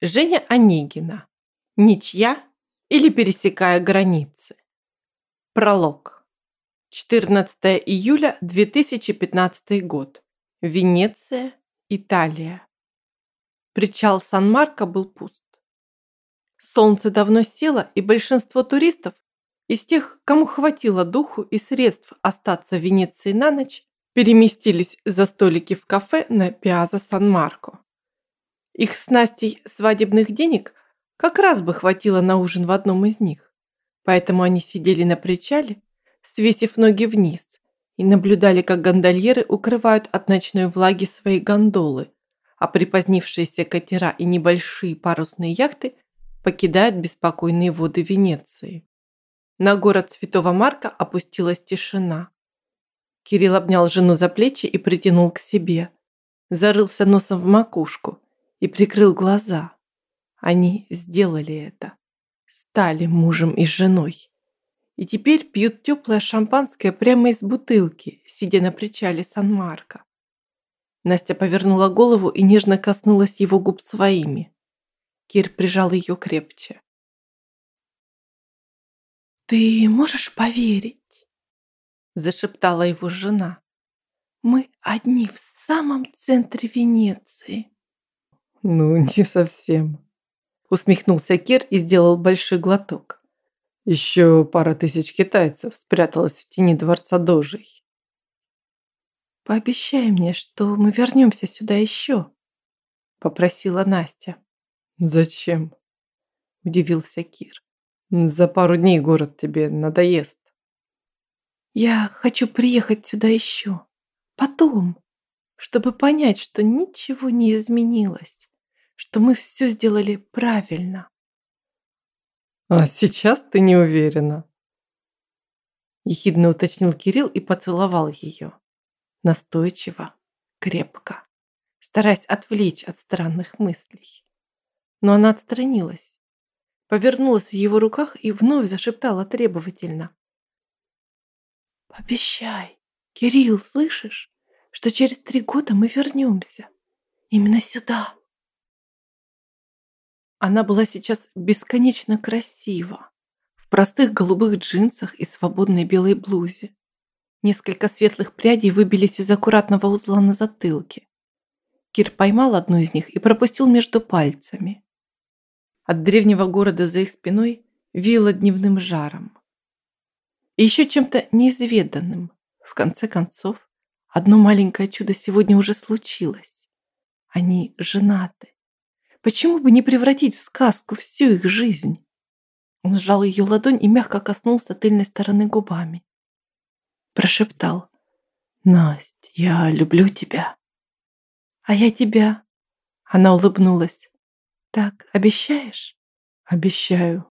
Женя Онегина. Ничья или пересекая границы. Пролог. 14 июля 2015 год. Венеция, Италия. Причал Сан-Марко был пуст. Солнце давно село, и большинство туристов из тех, кому хватило духу и средств остаться в Венеции на ночь, переместились за столики в кафе на Пиаза Сан-Марко. Их с Настей свадебных денег как раз бы хватило на ужин в одном из них. Поэтому они сидели на причале, свесив ноги вниз, и наблюдали, как гондольеры укрывают от ночной влаги свои гондолы, а припозднившиеся катера и небольшие парусные яхты покидают беспокойные воды Венеции. На город Святого Марка опустилась тишина. Кирилл обнял жену за плечи и притянул к себе. Зарылся носом в макушку – и прикрыл глаза. Они сделали это. Стали мужем и женой. И теперь пьют теплое шампанское прямо из бутылки, сидя на причале Сан-Марко. Настя повернула голову и нежно коснулась его губ своими. Кир прижал ее крепче. «Ты можешь поверить?» Зашептала его жена. «Мы одни в самом центре Венеции». «Ну, не совсем», – усмехнулся Кир и сделал большой глоток. «Еще пара тысяч китайцев спряталась в тени дворца Дожей». «Пообещай мне, что мы вернемся сюда еще», – попросила Настя. «Зачем?» – удивился Кир. «За пару дней город тебе надоест». «Я хочу приехать сюда еще. Потом, чтобы понять, что ничего не изменилось что мы все сделали правильно. А сейчас ты не уверена. Ехидно уточнил Кирилл и поцеловал ее. Настойчиво, крепко, стараясь отвлечь от странных мыслей. Но она отстранилась, повернулась в его руках и вновь зашептала требовательно. «Пообещай, Кирилл, слышишь, что через три года мы вернемся? Именно сюда!» Она была сейчас бесконечно красива. В простых голубых джинсах и свободной белой блузе. Несколько светлых прядей выбились из аккуратного узла на затылке. Кир поймал одну из них и пропустил между пальцами. От древнего города за их спиной веяло дневным жаром. И еще чем-то неизведанным. В конце концов, одно маленькое чудо сегодня уже случилось. Они женаты. Почему бы не превратить в сказку всю их жизнь? Он сжал ее ладонь и мягко коснулся тыльной стороны губами. Прошептал. «Насть, я люблю тебя». «А я тебя». Она улыбнулась. «Так, обещаешь?» «Обещаю».